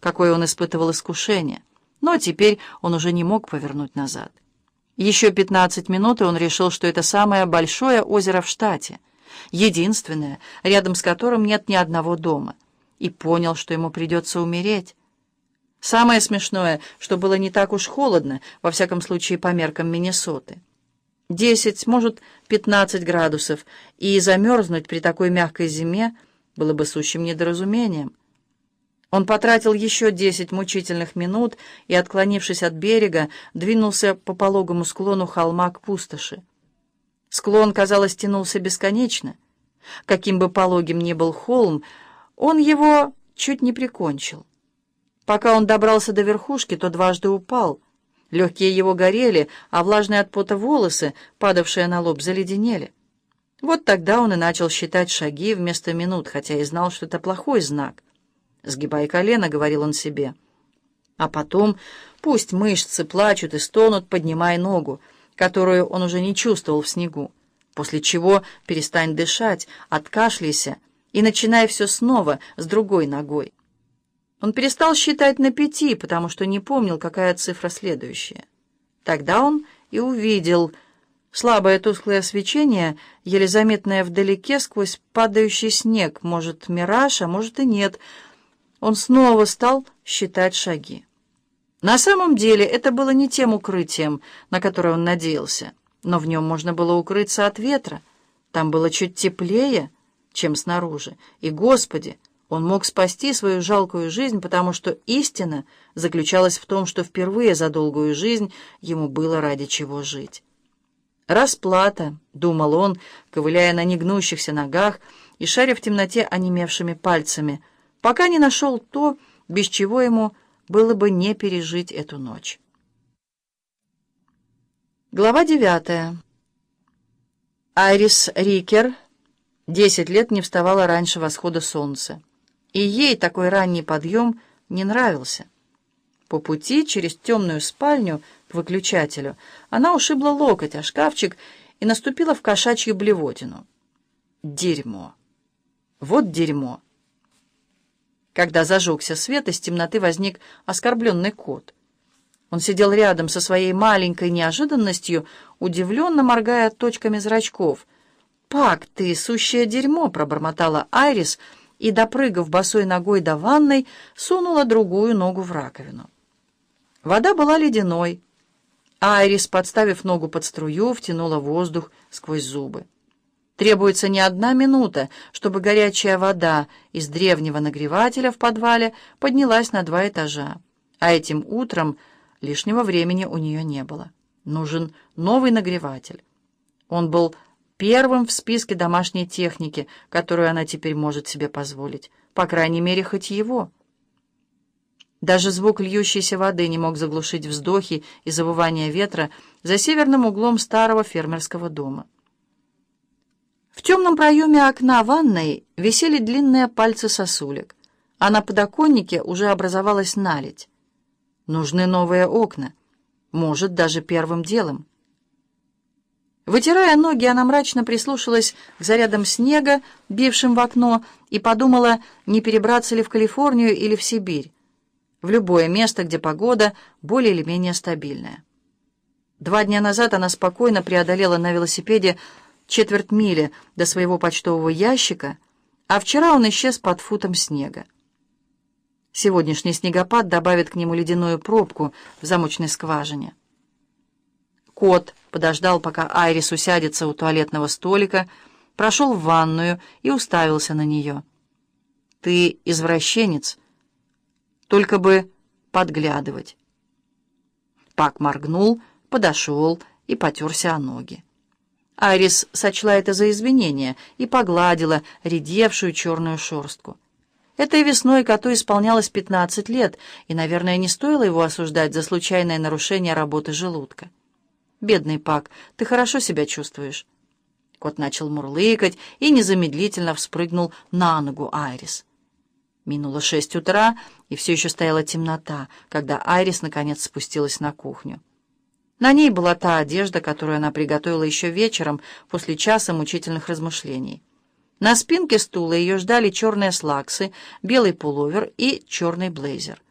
какое он испытывал искушение. Но теперь он уже не мог повернуть назад. Еще 15 минут, и он решил, что это самое большое озеро в штате, единственное, рядом с которым нет ни одного дома, и понял, что ему придется умереть. Самое смешное, что было не так уж холодно, во всяком случае по меркам Миннесоты. Десять, может, пятнадцать градусов, и замерзнуть при такой мягкой зиме было бы сущим недоразумением. Он потратил еще десять мучительных минут и, отклонившись от берега, двинулся по пологому склону холма к пустоши. Склон, казалось, тянулся бесконечно. Каким бы пологим ни был холм, он его чуть не прикончил. Пока он добрался до верхушки, то дважды упал. Легкие его горели, а влажные от пота волосы, падавшие на лоб, заледенели. Вот тогда он и начал считать шаги вместо минут, хотя и знал, что это плохой знак — «Сгибай колено», — говорил он себе. А потом пусть мышцы плачут и стонут, поднимай ногу, которую он уже не чувствовал в снегу, после чего перестань дышать, откашляйся и начинай все снова с другой ногой. Он перестал считать на пяти, потому что не помнил, какая цифра следующая. Тогда он и увидел слабое тусклое свечение, еле заметное вдалеке сквозь падающий снег, может, мираж, а может и нет — он снова стал считать шаги. На самом деле это было не тем укрытием, на которое он надеялся, но в нем можно было укрыться от ветра. Там было чуть теплее, чем снаружи. И, Господи, он мог спасти свою жалкую жизнь, потому что истина заключалась в том, что впервые за долгую жизнь ему было ради чего жить. «Расплата», — думал он, ковыляя на негнущихся ногах и шаря в темноте онемевшими пальцами — пока не нашел то, без чего ему было бы не пережить эту ночь. Глава девятая. Айрис Рикер десять лет не вставала раньше восхода солнца, и ей такой ранний подъем не нравился. По пути через темную спальню к выключателю она ушибла локоть, а шкафчик и наступила в кошачью блевотину. Дерьмо. Вот дерьмо. Когда зажегся свет, из темноты возник оскорбленный кот. Он сидел рядом со своей маленькой неожиданностью, удивленно моргая точками зрачков. «Пак, ты сущее дерьмо!» — пробормотала Айрис и, допрыгав босой ногой до ванной, сунула другую ногу в раковину. Вода была ледяной. Айрис, подставив ногу под струю, втянула воздух сквозь зубы. Требуется не одна минута, чтобы горячая вода из древнего нагревателя в подвале поднялась на два этажа. А этим утром лишнего времени у нее не было. Нужен новый нагреватель. Он был первым в списке домашней техники, которую она теперь может себе позволить. По крайней мере, хоть его. Даже звук льющейся воды не мог заглушить вздохи и завывания ветра за северным углом старого фермерского дома. В темном проеме окна ванной висели длинные пальцы сосулек, а на подоконнике уже образовалась наледь. Нужны новые окна, может, даже первым делом. Вытирая ноги, она мрачно прислушалась к зарядам снега, бившим в окно, и подумала, не перебраться ли в Калифорнию или в Сибирь, в любое место, где погода более или менее стабильная. Два дня назад она спокойно преодолела на велосипеде четверть мили до своего почтового ящика, а вчера он исчез под футом снега. Сегодняшний снегопад добавит к нему ледяную пробку в замочной скважине. Кот подождал, пока Айрис усядется у туалетного столика, прошел в ванную и уставился на нее. «Ты извращенец, только бы подглядывать». Пак моргнул, подошел и потерся о ноги. Арис сочла это за извинение и погладила редевшую черную шерстку. Этой весной коту исполнялось 15 лет, и, наверное, не стоило его осуждать за случайное нарушение работы желудка. «Бедный Пак, ты хорошо себя чувствуешь?» Кот начал мурлыкать и незамедлительно вспрыгнул на ногу Айрис. Минуло шесть утра, и все еще стояла темнота, когда Айрис наконец спустилась на кухню. На ней была та одежда, которую она приготовила еще вечером, после часа мучительных размышлений. На спинке стула ее ждали черные слаксы, белый пуловер и черный блейзер.